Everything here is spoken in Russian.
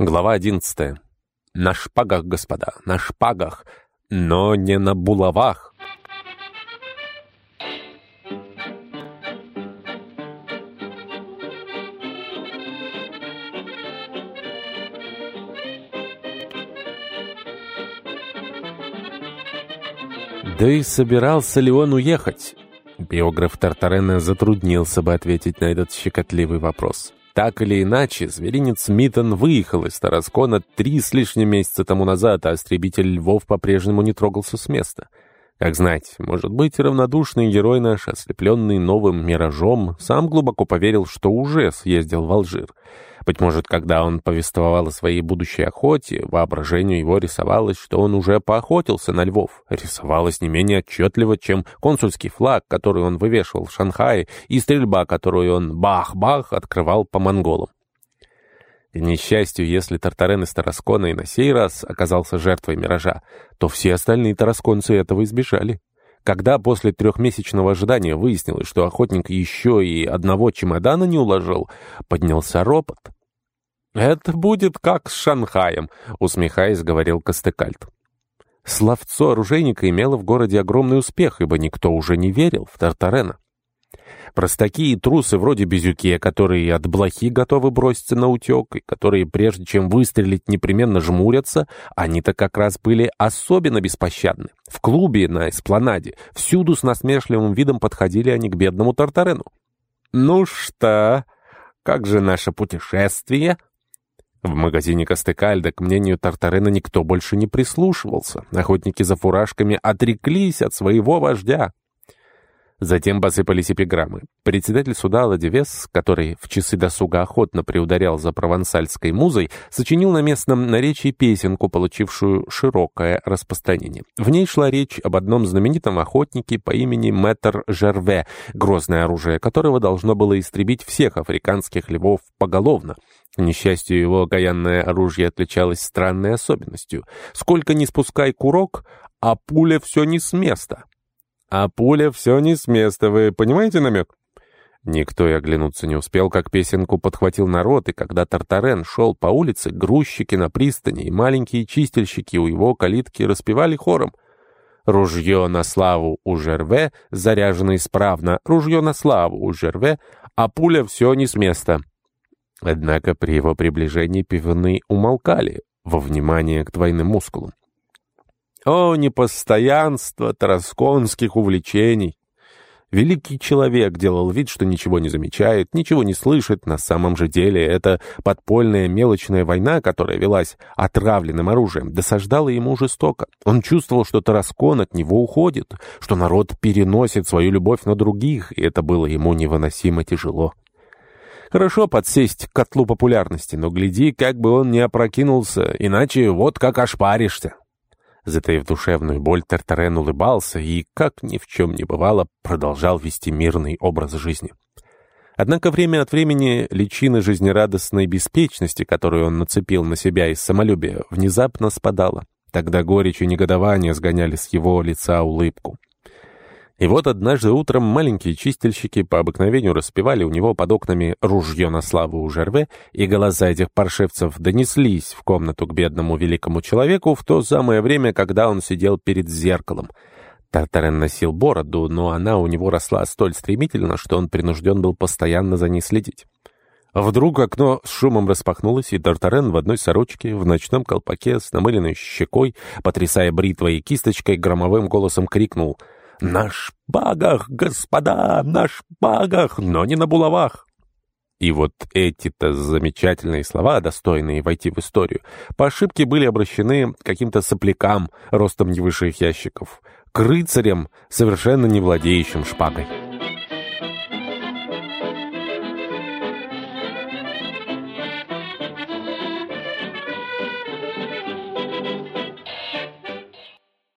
Глава одиннадцатая. На шпагах, господа, на шпагах, но не на булавах. Да и собирался ли он уехать? Биограф Тартарена затруднился бы ответить на этот щекотливый вопрос. Так или иначе, зверинец Митон выехал из Тараскона три с лишним месяца тому назад, а истребитель Львов по-прежнему не трогался с места. Как знать, может быть, равнодушный герой наш, ослепленный новым миражом, сам глубоко поверил, что уже съездил в Алжир. Быть может, когда он повествовал о своей будущей охоте, воображению его рисовалось, что он уже поохотился на львов. Рисовалось не менее отчетливо, чем консульский флаг, который он вывешивал в Шанхае, и стрельба, которую он бах-бах открывал по монголам. К несчастью, если Тартарен из Тараскона и на сей раз оказался жертвой миража, то все остальные тарасконцы этого избежали. Когда после трехмесячного ожидания выяснилось, что охотник еще и одного чемодана не уложил, поднялся ропот. «Это будет как с Шанхаем», — усмехаясь, говорил Костыкальт. Словцо оружейника имело в городе огромный успех, ибо никто уже не верил в Тартарена. Простаки и трусы вроде Безюке, которые от блохи готовы броситься на утек, и которые, прежде чем выстрелить, непременно жмурятся, они-то как раз были особенно беспощадны. В клубе на эспланаде всюду с насмешливым видом подходили они к бедному Тартарену. «Ну что, как же наше путешествие?» В магазине Костыкальда к мнению Тартарена никто больше не прислушивался. Охотники за фуражками отреклись от своего вождя. Затем посыпались эпиграммы. Председатель суда Ладивес, который в часы досуга охотно приударял за провансальской музой, сочинил на местном наречии песенку, получившую широкое распространение. В ней шла речь об одном знаменитом охотнике по имени Мэтр Жерве, грозное оружие которого должно было истребить всех африканских львов поголовно. К несчастью, его окаянное оружие отличалось странной особенностью. Сколько ни спускай курок, а пуля все не с места. А пуля все не с места, вы понимаете намек? Никто и оглянуться не успел, как песенку подхватил народ, и когда Тартарен шел по улице, грузчики на пристани и маленькие чистильщики у его калитки распевали хором. Ружье на славу у Жерве, заряжено исправно, ружье на славу у Жерве, а пуля все не с места. Однако при его приближении пивны умолкали во внимание к двойным мускулам. О, непостоянство тарасконских увлечений! Великий человек делал вид, что ничего не замечает, ничего не слышит. На самом же деле это подпольная мелочная война, которая велась отравленным оружием, досаждала ему жестоко. Он чувствовал, что Тараскон от него уходит, что народ переносит свою любовь на других, и это было ему невыносимо тяжело. Хорошо подсесть к котлу популярности, но гляди, как бы он не опрокинулся, иначе вот как ошпаришься. Затаив душевную боль, Тартарен улыбался и, как ни в чем не бывало, продолжал вести мирный образ жизни. Однако время от времени личина жизнерадостной беспечности, которую он нацепил на себя из самолюбия, внезапно спадала. Тогда горечь и негодование сгоняли с его лица улыбку. И вот однажды утром маленькие чистильщики по обыкновению распевали у него под окнами «Ружье на славу у Жерве», и голоса этих паршивцев донеслись в комнату к бедному великому человеку в то самое время, когда он сидел перед зеркалом. Тартарен носил бороду, но она у него росла столь стремительно, что он принужден был постоянно за ней следить. Вдруг окно с шумом распахнулось, и Тартарен в одной сорочке, в ночном колпаке, с намыленной щекой, потрясая бритвой и кисточкой, громовым голосом крикнул — «На шпагах, господа, на шпагах, но не на булавах!» И вот эти-то замечательные слова, достойные войти в историю, по ошибке были обращены каким-то соплякам, ростом не выше их ящиков, к рыцарям, совершенно не владеющим шпагой.